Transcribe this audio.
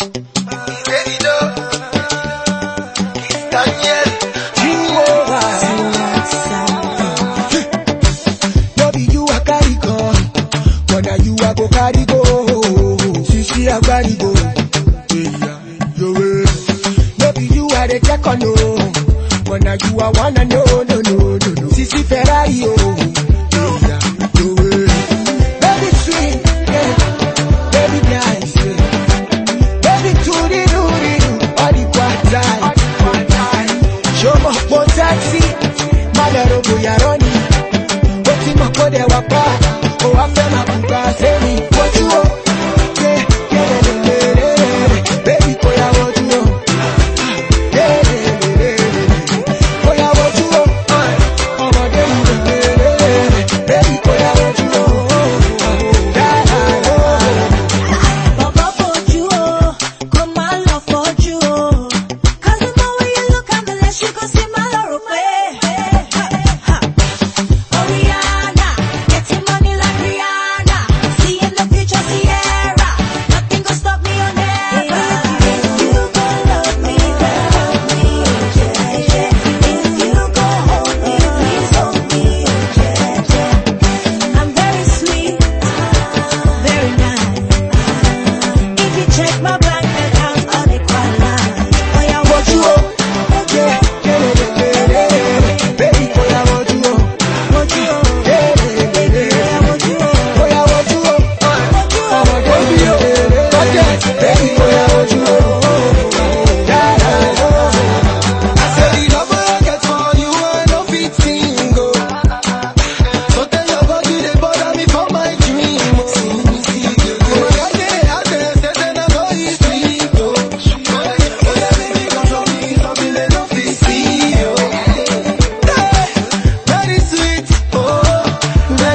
But now you When you are one and no, no, no, no, no. Sisi Ferrari, oh. me how to taxi malaro buyaroni wetin mo I de wa pa o wa fẹ́ ma kú bá sẹ́yìn.